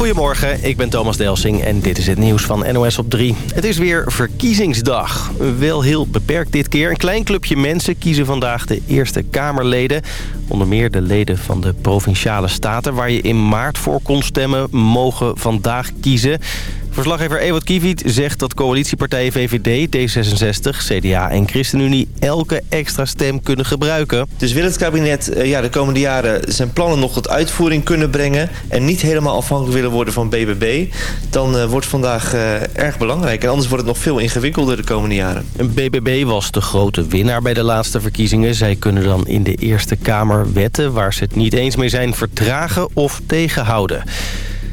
Goedemorgen, ik ben Thomas Delsing en dit is het nieuws van NOS op 3. Het is weer verkiezingsdag. Wel heel beperkt dit keer. Een klein clubje mensen kiezen vandaag de Eerste Kamerleden. Onder meer de leden van de Provinciale Staten... waar je in maart voor kon stemmen, mogen vandaag kiezen. Verslaggever Ewout Kiewiet zegt dat coalitiepartijen VVD, D66, CDA en ChristenUnie elke extra stem kunnen gebruiken. Dus wil het kabinet eh, ja, de komende jaren zijn plannen nog tot uitvoering kunnen brengen... en niet helemaal afhankelijk willen worden van BBB... dan uh, wordt vandaag uh, erg belangrijk. En anders wordt het nog veel ingewikkelder de komende jaren. BBB was de grote winnaar bij de laatste verkiezingen. Zij kunnen dan in de Eerste Kamer wetten waar ze het niet eens mee zijn vertragen of tegenhouden.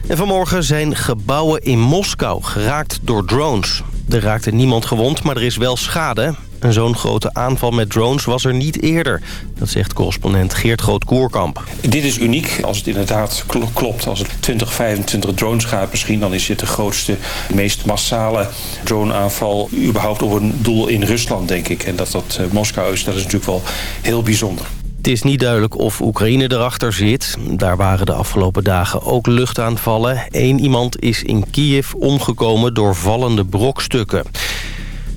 En vanmorgen zijn gebouwen in Moskou geraakt door drones. Er raakte niemand gewond, maar er is wel schade. Een zo'n grote aanval met drones was er niet eerder. Dat zegt correspondent Geert Groot-Koerkamp. Dit is uniek. Als het inderdaad klopt, als het 20, 25 drones gaat misschien... dan is dit de grootste, meest massale droneaanval... überhaupt op een doel in Rusland, denk ik. En dat dat uh, Moskou is, dat is natuurlijk wel heel bijzonder. Het is niet duidelijk of Oekraïne erachter zit. Daar waren de afgelopen dagen ook luchtaanvallen. Eén iemand is in Kiev omgekomen door vallende brokstukken.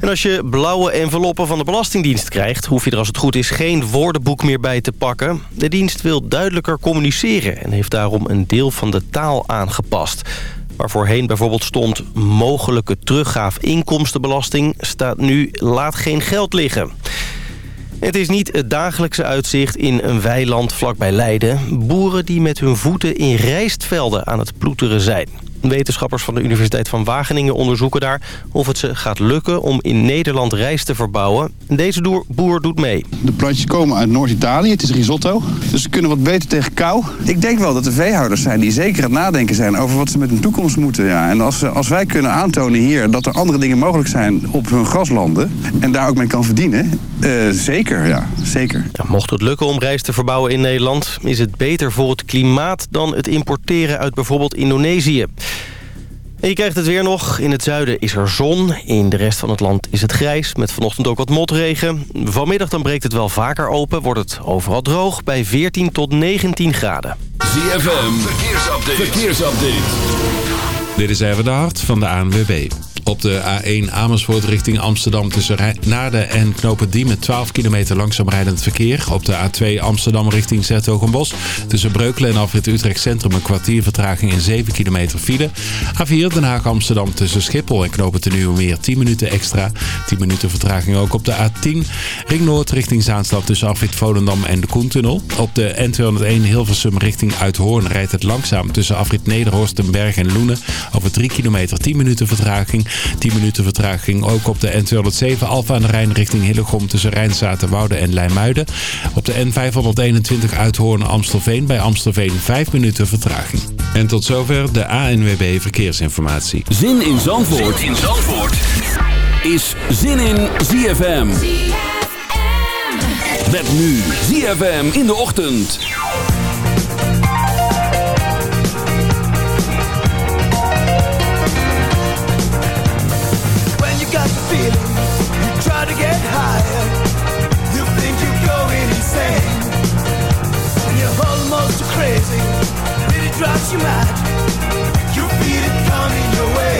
En als je blauwe enveloppen van de Belastingdienst krijgt... hoef je er als het goed is geen woordenboek meer bij te pakken. De dienst wil duidelijker communiceren... en heeft daarom een deel van de taal aangepast. Waar voorheen bijvoorbeeld stond mogelijke teruggaaf inkomstenbelasting... staat nu laat geen geld liggen. Het is niet het dagelijkse uitzicht in een weiland vlakbij Leiden. Boeren die met hun voeten in rijstvelden aan het ploeteren zijn. Wetenschappers van de Universiteit van Wageningen onderzoeken daar of het ze gaat lukken om in Nederland rijst te verbouwen. Deze boer doet mee. De plantjes komen uit Noord-Italië, het is risotto. Dus ze kunnen wat beter tegen kou. Ik denk wel dat er veehouders zijn die zeker aan het nadenken zijn over wat ze met hun toekomst moeten. Ja. En als, als wij kunnen aantonen hier dat er andere dingen mogelijk zijn op hun graslanden en daar ook mee kan verdienen, uh, zeker, ja, zeker. Ja, mocht het lukken om rijst te verbouwen in Nederland, is het beter voor het klimaat dan het importeren uit bijvoorbeeld Indonesië. En je krijgt het weer nog. In het zuiden is er zon. In de rest van het land is het grijs. Met vanochtend ook wat motregen. Vanmiddag dan breekt het wel vaker open. Wordt het overal droog bij 14 tot 19 graden. ZFM. Verkeersupdate. Verkeersupdate. Dit is even de hart van de ANWB. Op de A1 Amersfoort richting Amsterdam tussen Naarden en Knopen met 12 kilometer langzaam rijdend verkeer. Op de A2 Amsterdam richting Zertogenbos tussen Breukelen en Afrit Utrecht Centrum een kwartier vertraging in 7 kilometer file. A4 Den Haag Amsterdam tussen Schiphol en Knopen ten Nieuwemeer 10 minuten extra. 10 minuten vertraging ook op de A10 Ring Noord richting Zaanstad tussen Afrit Volendam en de Koentunnel. Op de N201 Hilversum richting Uithoorn rijdt het langzaam tussen Afrit Nederhorst, Berg en Loenen over 3 kilometer 10 minuten vertraging. 10 minuten vertraging ook op de N207 Alfa aan de Rijn richting Hillegom tussen Rijnstaten, Wouden en Leimuiden. Op de N521 Uithoorn Amstelveen bij Amstelveen 5 minuten vertraging. En tot zover de ANWB Verkeersinformatie. Zin in Zandvoort, zin in Zandvoort. is Zin in ZFM. Met nu ZFM in de ochtend. Drives you mad. You feel it coming your way.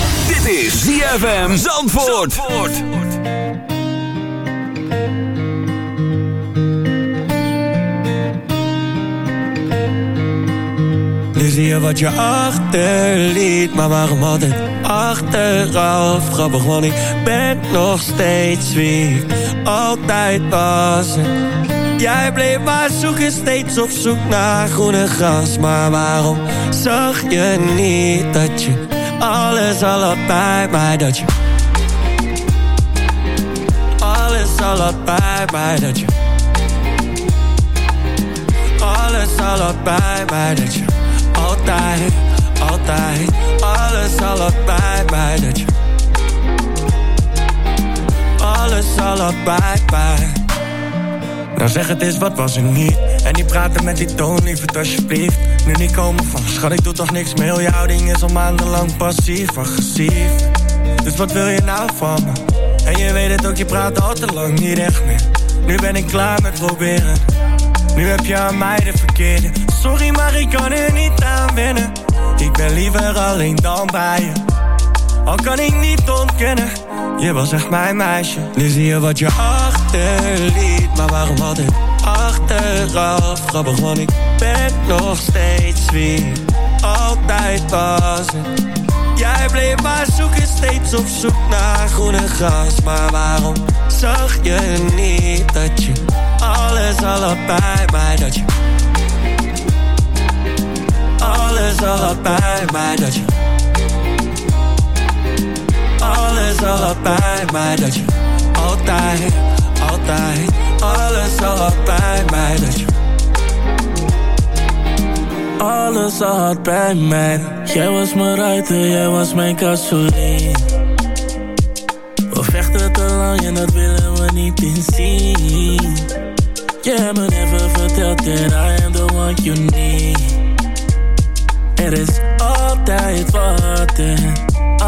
Dit is ZFM Zandvoort. Nu zie je wat je achterliet, maar waarom altijd achteraf? Grappig, want ik ben nog steeds wie ik altijd was. Jij bleef maar zoeken, steeds op zoek naar groene gras. Maar waarom zag je niet dat je alles al had bij mij? Dat je alles al had bij mij, dat je alles bij mij, dat je altijd, altijd, alles bij mij, dat je alles al had bij mij. Nou zeg het eens, wat was er niet? En die praten met die toon, lief alsjeblieft. Nu niet komen van, schat ik doe toch niks meer. Jouw ding is al maandenlang passief, agressief. Dus wat wil je nou van me? En je weet het ook, je praat al te lang niet echt meer. Nu ben ik klaar met proberen. Nu heb je aan mij de verkeerde. Sorry, maar ik kan er niet aan wennen. Ik ben liever alleen dan bij je. Al kan ik niet ontkennen Je was echt mijn meisje. Nu zie je wat je achterliet Maar waarom altijd achteraf. Grappig, ik ben nog steeds wie altijd was. Jij bleef maar zoeken, steeds op zoek naar groene gras. Maar waarom zag je niet dat je alles al had bij mij? Dat je al bij mij dat je Alles al bij mij dat je Altijd, altijd Alles al bij mij dat je Alles al bij mij. Jij was mijn ruiter, jij was mijn gasoline We vechten te lang en dat willen we niet inzien. Hebt me even verteld that I am the one you need. Er is altijd wat en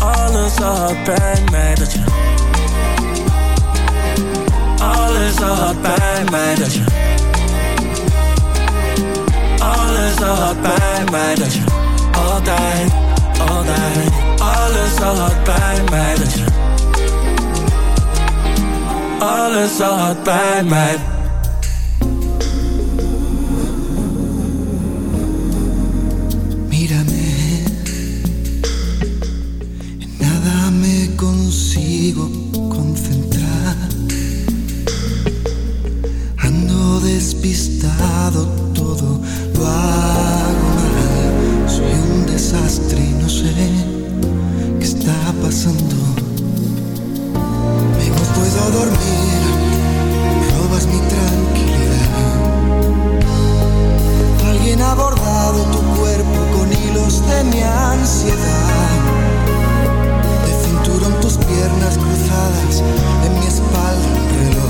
alles had bij mij Dat je alles had bij mij Dat je alles had bij mij Dat je altijd, altijd Alles had bij mij Dat je alles had bij mij todo lo hago mal. Soy un desastre y no sé qué está pasando. Me puedo dormir, robas mi tranquilidad. Alguien ha bordado tu cuerpo con hilos de mi ansiedad. De cinturón tus piernas cruzadas en mi espalda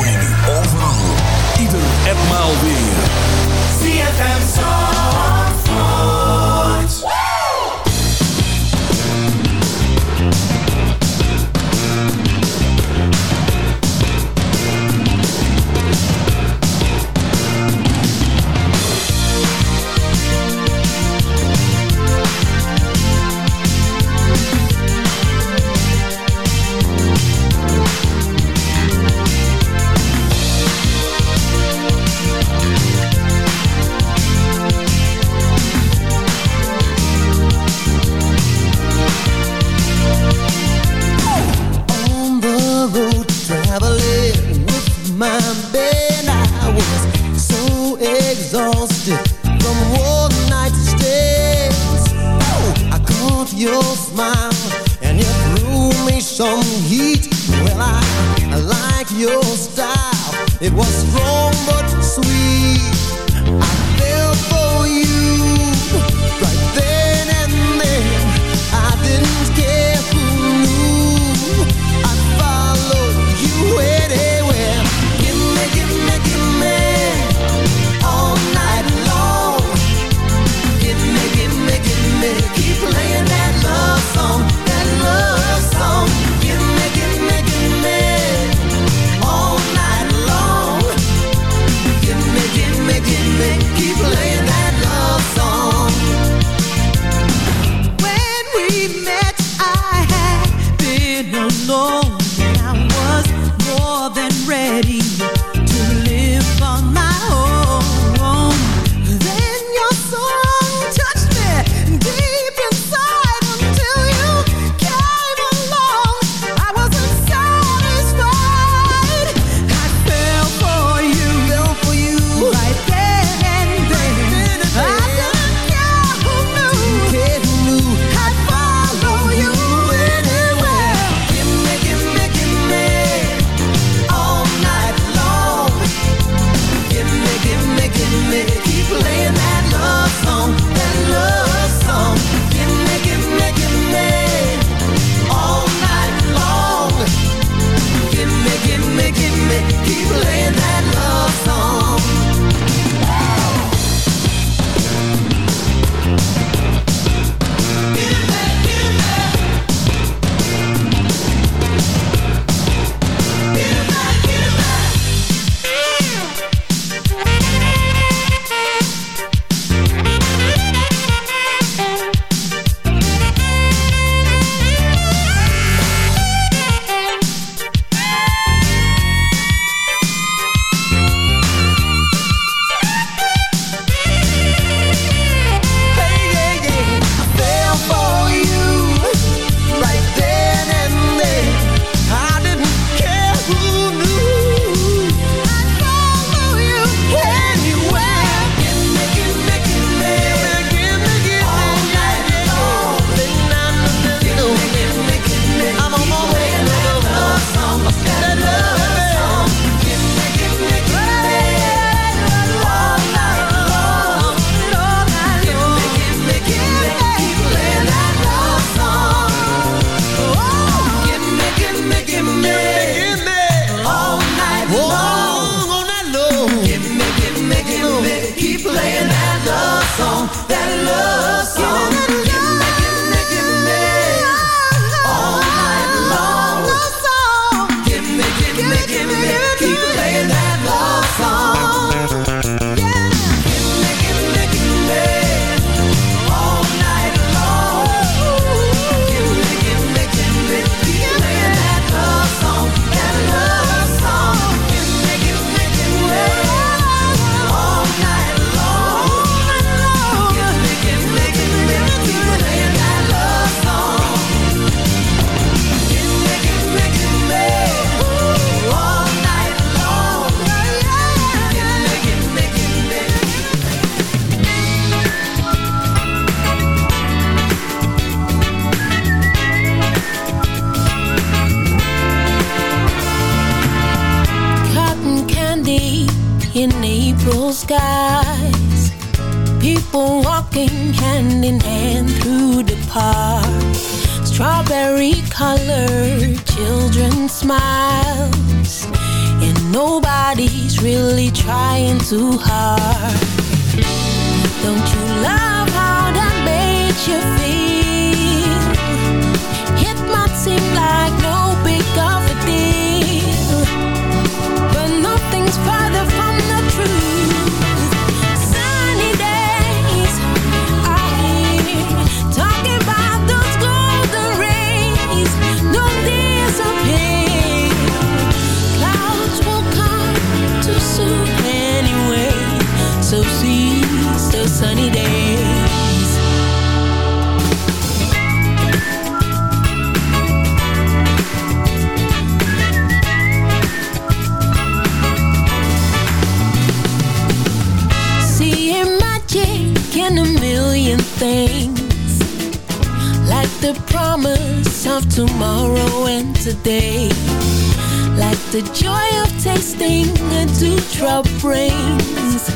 The joy of tasting a dewdrop brings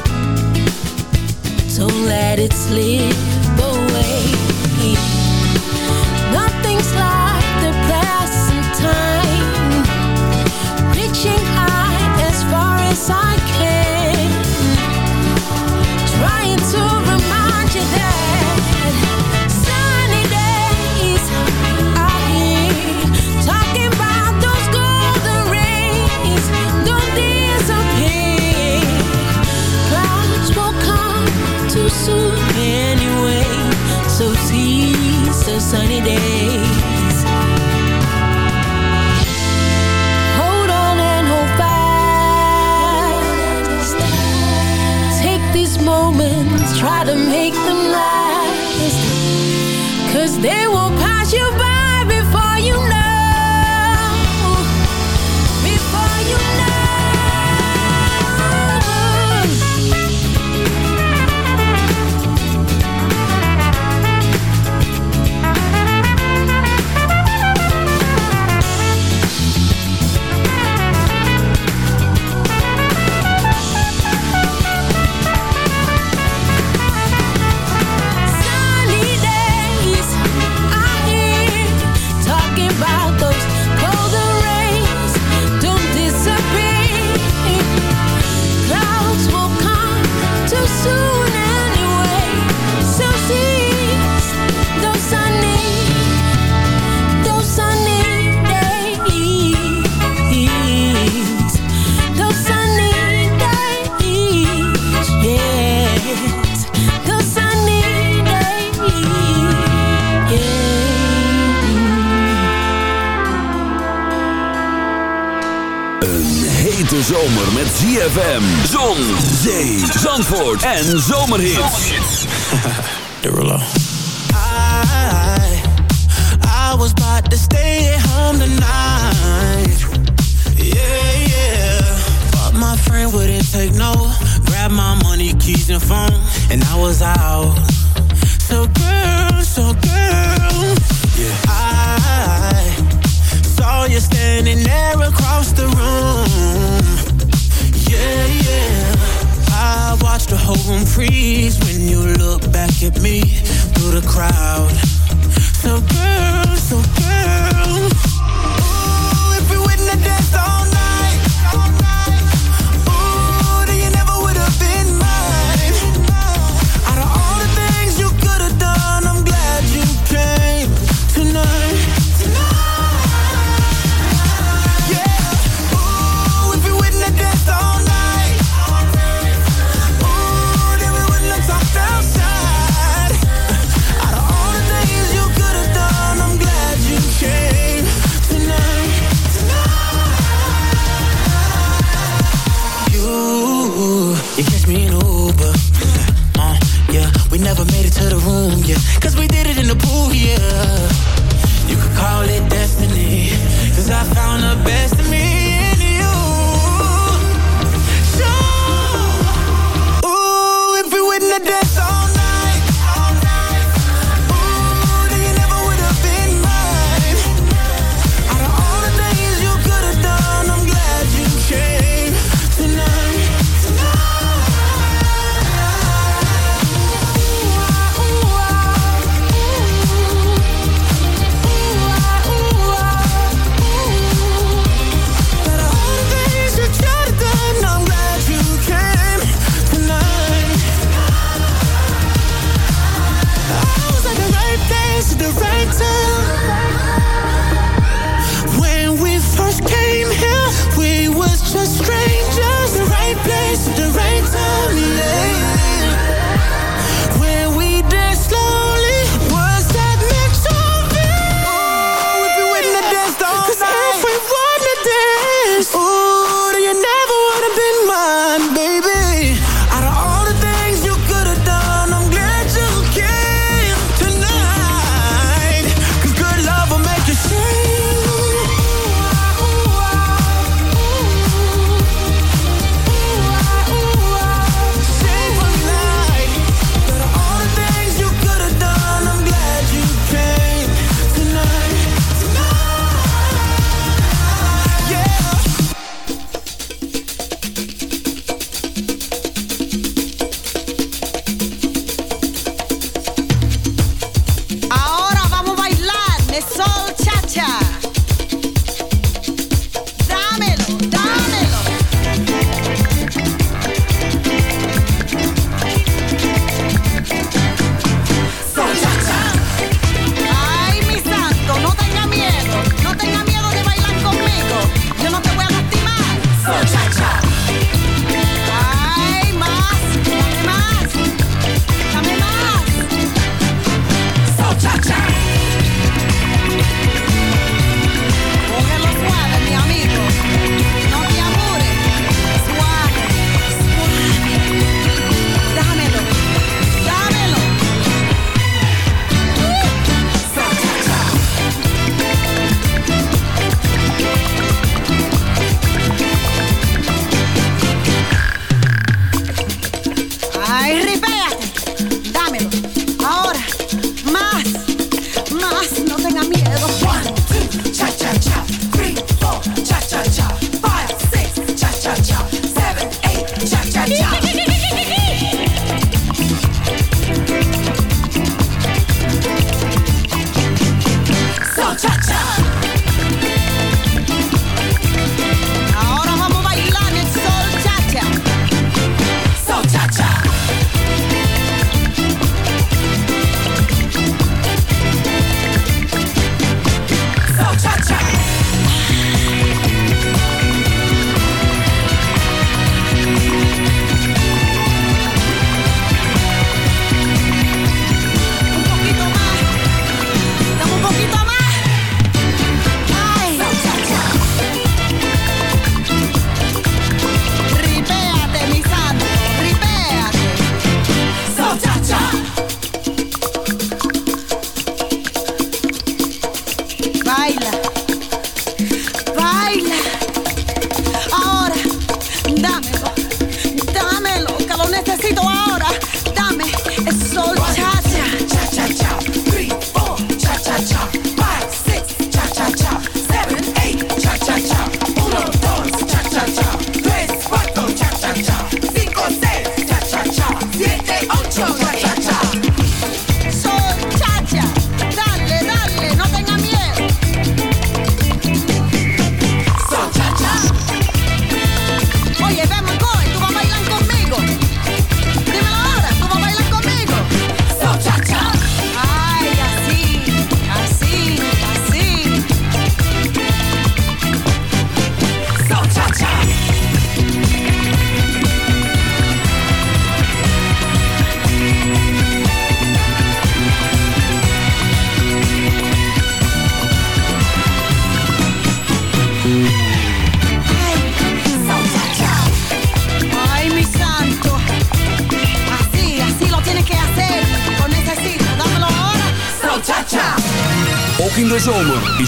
Don't let it slip away. Nothing's like the present time. Reaching high as far as I can try to make them last Cause they won't. ZFM, Zon, Zee, Zandvoort en Zomerhits. Derulo. I, I was about to stay at home tonight. Yeah, yeah. But my friend wouldn't take no. Grab my money, keys and phone. And I was out freeze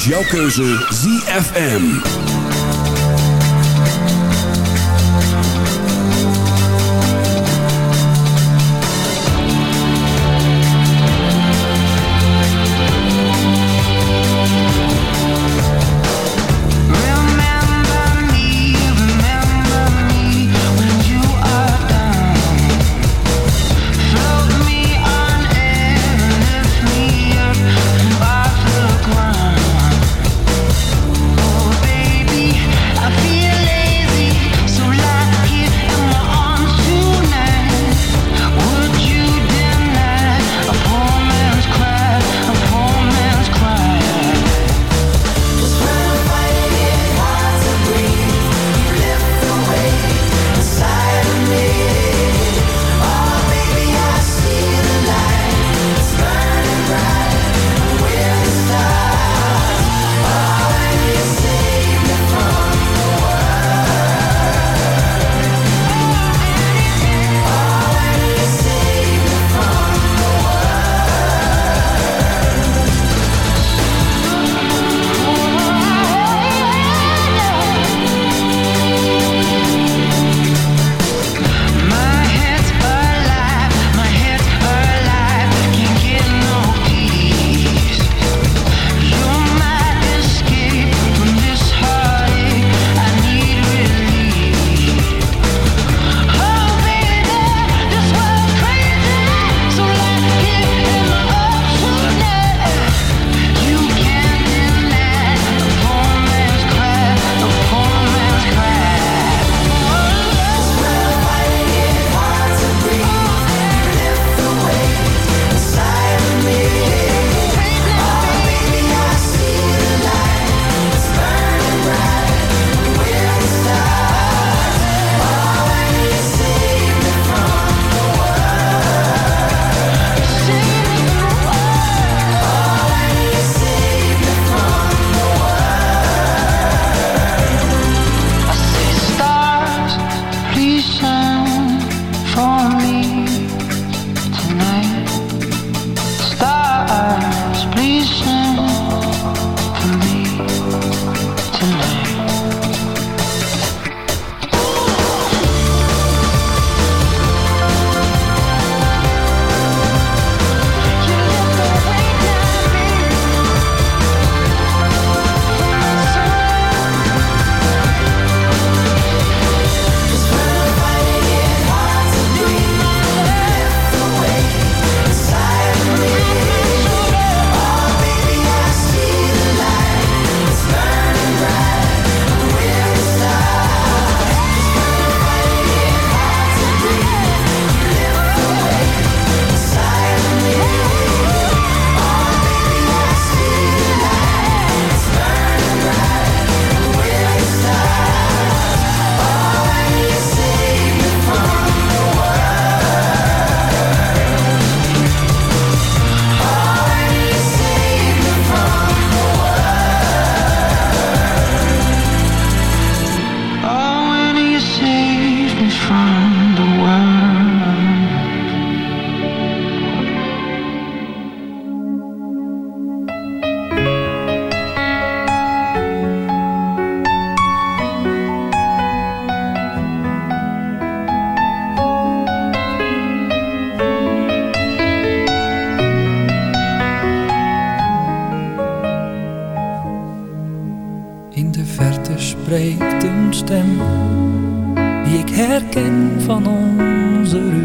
jouw keuze ZFM.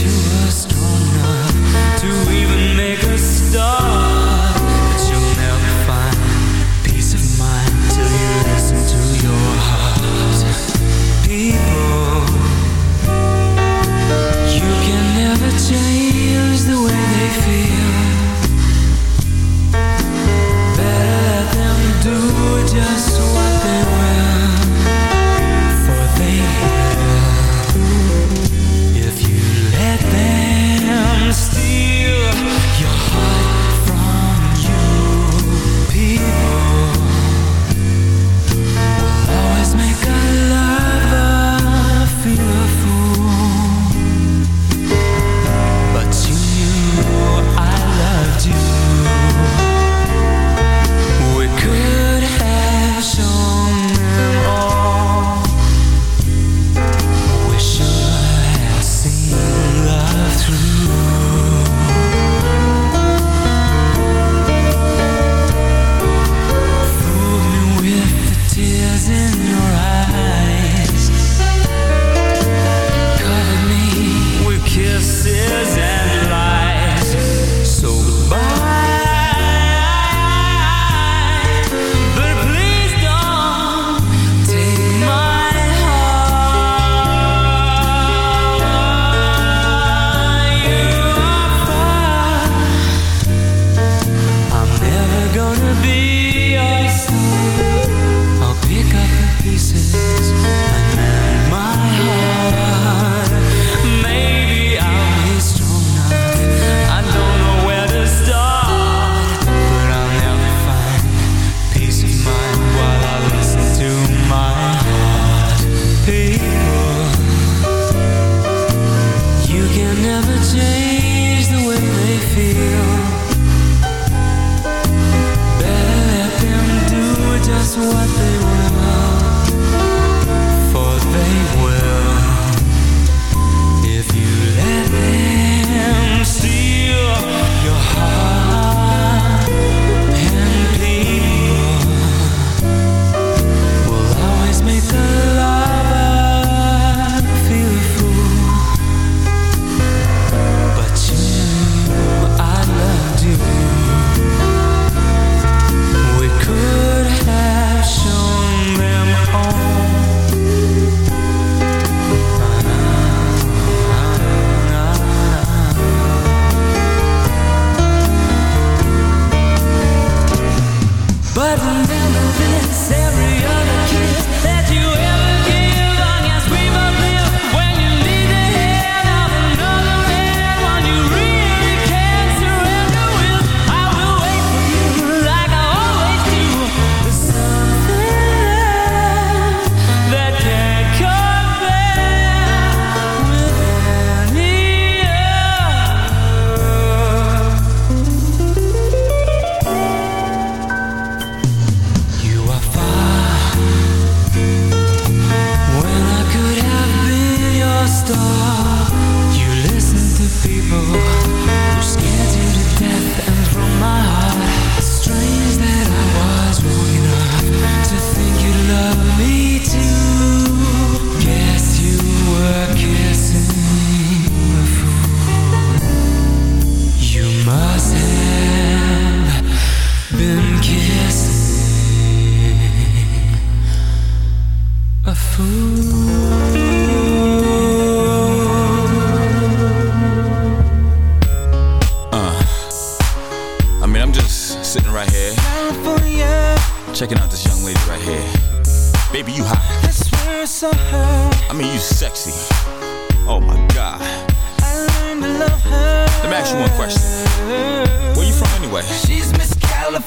You were strong enough to even make a start.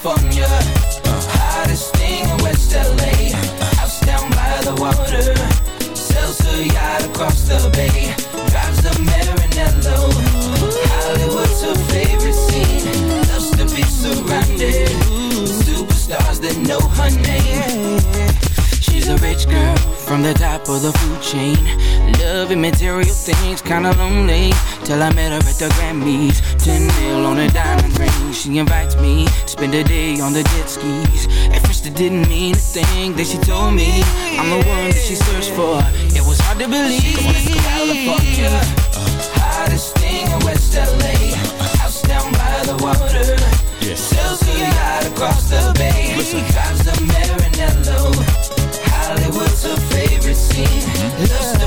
California Hottest thing in West LA House down by the water. Sells her yacht across the bay. Drives a Marinello. Hollywood's her favorite scene. Loves to be surrounded. Superstars that know her name. She's a rich girl from the top of the food chain. Loving material things, kinda lonely. Till I met her at the Grammys. 10 mil on a diamond ring. She invites me to spend a day on the jet skis. At first it didn't mean a thing that she told me. I'm the one that she searched for. It was hard to believe. California, hottest thing in West LA. House down by the water. Sails her yacht across the bay. Drives the Marinello. Hollywood's her favorite scene. Loves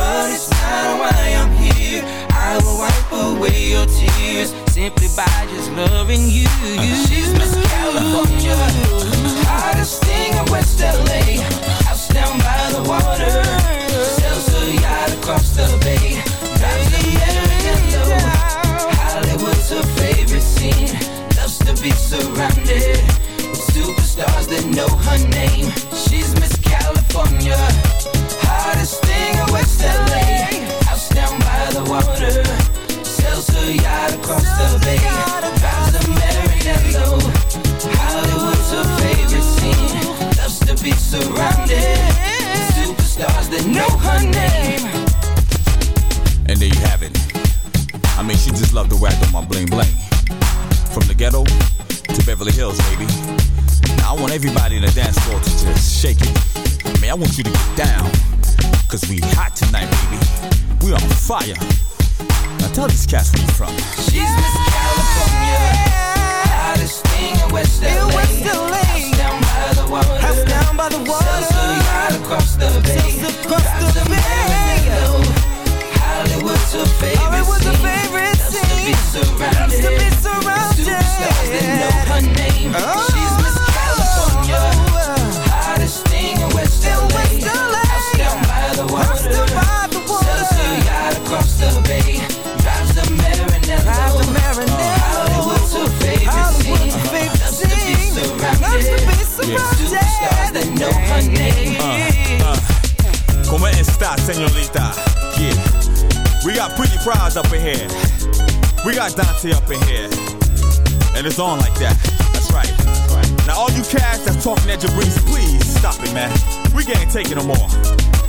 talking at your Jabrice, please stop it, man. We can't take it no more.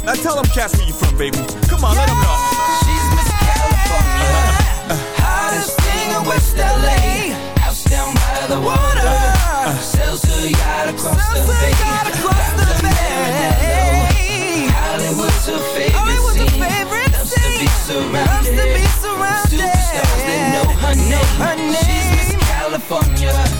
Now tell them cats where you from, baby. Come on, let them know. She's Miss California, hottest thing in West LA. House down by the water, sells her yacht across the bay. Drives the Maranello. Hollywood's her favorite oh, scene. Loves to be surrounded. Loves to be surrounded. Superstars that know her name. She's Miss California.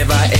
lleva